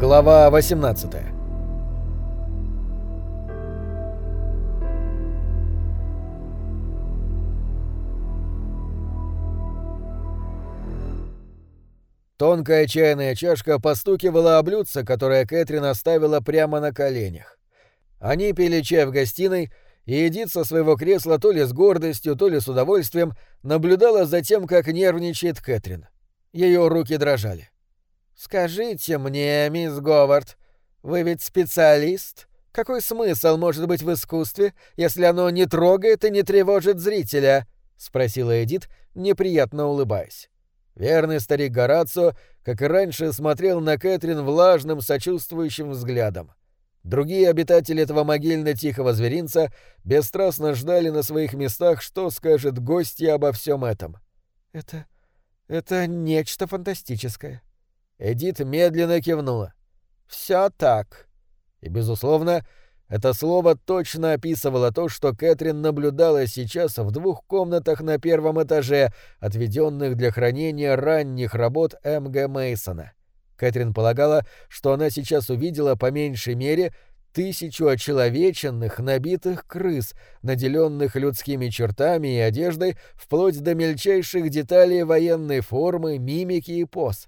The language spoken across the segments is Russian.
Глава 18 Тонкая чайная чашка постукивала о блюдце, которое Кэтрин оставила прямо на коленях. Они пили чай в гостиной, и Эдит со своего кресла то ли с гордостью, то ли с удовольствием наблюдала за тем, как нервничает Кэтрин. Ее руки дрожали. «Скажите мне, мисс Говард, вы ведь специалист? Какой смысл может быть в искусстве, если оно не трогает и не тревожит зрителя?» — спросила Эдит, неприятно улыбаясь. Верный старик Горацио, как и раньше, смотрел на Кэтрин влажным, сочувствующим взглядом. Другие обитатели этого могильно-тихого зверинца бесстрастно ждали на своих местах, что скажет гостья обо всем этом. «Это... это нечто фантастическое». Эдит медленно кивнула. «Все так». И, безусловно, это слово точно описывало то, что Кэтрин наблюдала сейчас в двух комнатах на первом этаже, отведенных для хранения ранних работ М.Г. Мейсона. Кэтрин полагала, что она сейчас увидела по меньшей мере тысячу очеловеченных, набитых крыс, наделенных людскими чертами и одеждой, вплоть до мельчайших деталей военной формы, мимики и поз.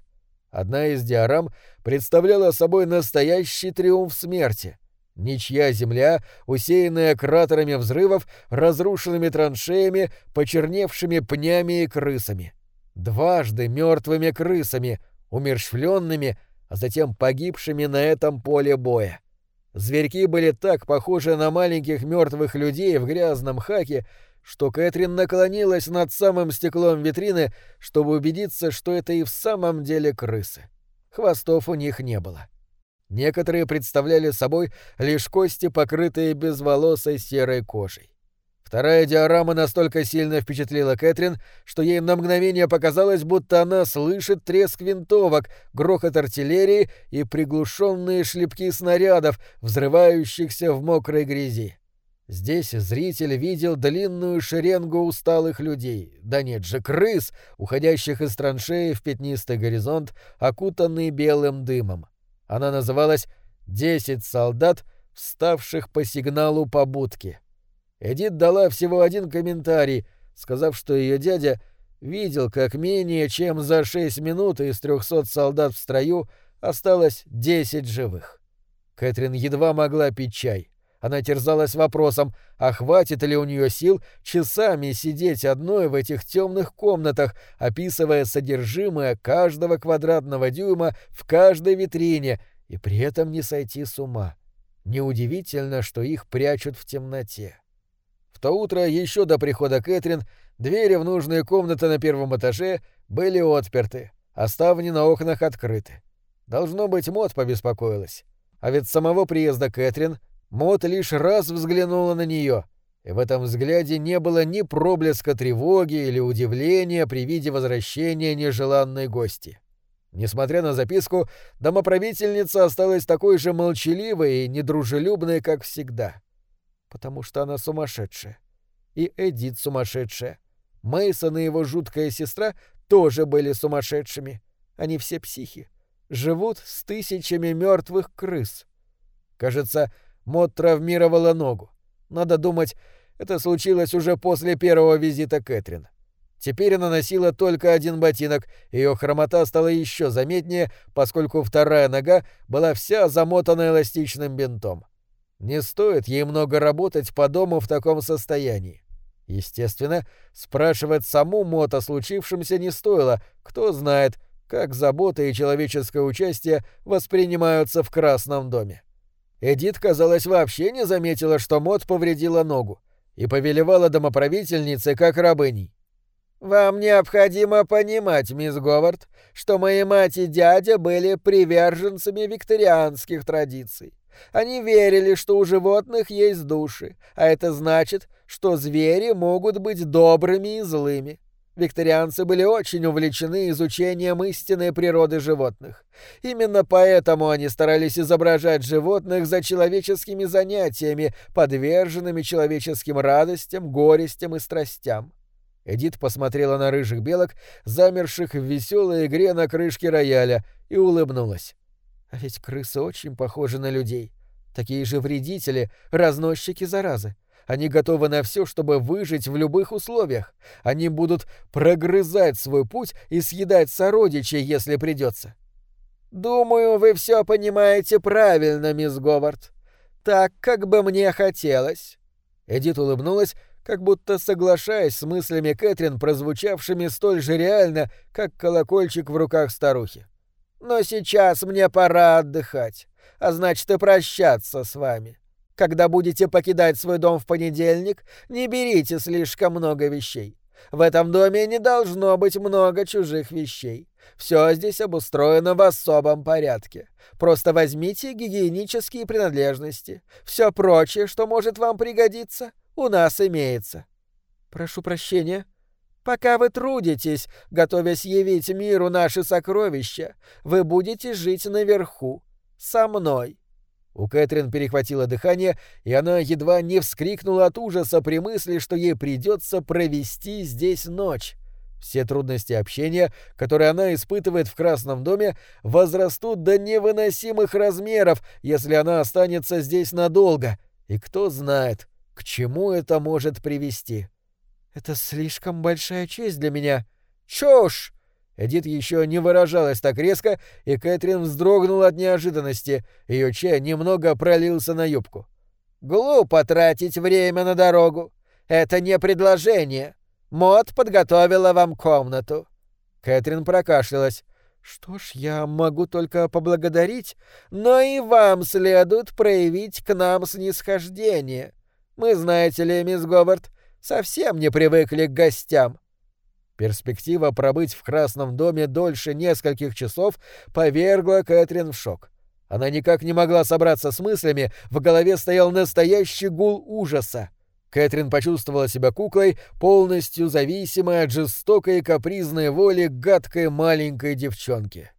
Одна из диорам представляла собой настоящий триумф смерти — Ничья земля, усеянная кратерами взрывов, разрушенными траншеями, почерневшими пнями и крысами. Дважды мертвыми крысами, умерщвленными, а затем погибшими на этом поле боя. Зверьки были так похожи на маленьких мертвых людей в грязном хаке, что Кэтрин наклонилась над самым стеклом витрины, чтобы убедиться, что это и в самом деле крысы. Хвостов у них не было. Некоторые представляли собой лишь кости, покрытые безволосой серой кожей. Вторая диорама настолько сильно впечатлила Кэтрин, что ей на мгновение показалось, будто она слышит треск винтовок, грохот артиллерии и приглушенные шлепки снарядов, взрывающихся в мокрой грязи. Здесь зритель видел длинную шеренгу усталых людей, да нет же, крыс, уходящих из траншеи в пятнистый горизонт, окутанный белым дымом. Она называлась «Десять солдат, вставших по сигналу побудки». Эдит дала всего один комментарий, сказав, что ее дядя видел, как менее чем за шесть минут из трехсот солдат в строю осталось десять живых. Кэтрин едва могла пить чай. Она терзалась вопросом, а хватит ли у нее сил часами сидеть одной в этих темных комнатах, описывая содержимое каждого квадратного дюйма в каждой витрине и при этом не сойти с ума. Неудивительно, что их прячут в темноте. В то утро, еще до прихода Кэтрин, двери в нужные комнаты на первом этаже были отперты, а ставни на окнах открыты. Должно быть, Мот побеспокоилась. А ведь самого приезда Кэтрин Мот лишь раз взглянула на нее, и в этом взгляде не было ни проблеска тревоги или удивления при виде возвращения нежеланной гости. Несмотря на записку, домоправительница осталась такой же молчаливой и недружелюбной, как всегда. Потому что она сумасшедшая. И Эдит сумасшедшая. Мейсон и его жуткая сестра тоже были сумасшедшими. Они все психи. Живут с тысячами мертвых крыс. Кажется, Мод травмировала ногу. Надо думать, это случилось уже после первого визита Кэтрин. Теперь она носила только один ботинок, ее хромота стала еще заметнее, поскольку вторая нога была вся замотана эластичным бинтом. Не стоит ей много работать по дому в таком состоянии. Естественно, спрашивать саму Мот о случившемся не стоило, кто знает, как забота и человеческое участие воспринимаются в Красном доме. Эдит, казалось, вообще не заметила, что Мот повредила ногу, и повелевала домоправительнице как рабыней. «Вам необходимо понимать, мисс Говард, что мои мать и дядя были приверженцами викторианских традиций. Они верили, что у животных есть души, а это значит, что звери могут быть добрыми и злыми. Викторианцы были очень увлечены изучением истинной природы животных. Именно поэтому они старались изображать животных за человеческими занятиями, подверженными человеческим радостям, горестям и страстям. Эдит посмотрела на рыжих белок, замерших в веселой игре на крышке рояля, и улыбнулась. А ведь крысы очень похожи на людей. Такие же вредители, разносчики заразы. Они готовы на все, чтобы выжить в любых условиях. Они будут прогрызать свой путь и съедать сородичей, если придется. Думаю, вы все понимаете правильно, мисс Говард. Так, как бы мне хотелось. Эдит улыбнулась, как будто соглашаясь с мыслями Кэтрин, прозвучавшими столь же реально, как колокольчик в руках старухи. «Но сейчас мне пора отдыхать, а значит и прощаться с вами. Когда будете покидать свой дом в понедельник, не берите слишком много вещей. В этом доме не должно быть много чужих вещей. Все здесь обустроено в особом порядке. Просто возьмите гигиенические принадлежности. Все прочее, что может вам пригодиться, у нас имеется. Прошу прощения. Пока вы трудитесь, готовясь явить миру наши сокровища, вы будете жить наверху, со мной. У Кэтрин перехватило дыхание, и она едва не вскрикнула от ужаса при мысли, что ей придется провести здесь ночь. Все трудности общения, которые она испытывает в Красном доме, возрастут до невыносимых размеров, если она останется здесь надолго. И кто знает, к чему это может привести. «Это слишком большая честь для меня». «Чушь!» Эдит еще не выражалась так резко, и Кэтрин вздрогнула от неожиданности. Ее чай немного пролился на юбку. «Глупо тратить время на дорогу. Это не предложение. Мод подготовила вам комнату». Кэтрин прокашлялась. «Что ж, я могу только поблагодарить, но и вам следует проявить к нам снисхождение. Мы, знаете ли, мисс Говард, совсем не привыкли к гостям. Перспектива пробыть в Красном доме дольше нескольких часов повергла Кэтрин в шок. Она никак не могла собраться с мыслями, в голове стоял настоящий гул ужаса. Кэтрин почувствовала себя куклой, полностью зависимой от жестокой и капризной воли гадкой маленькой девчонки.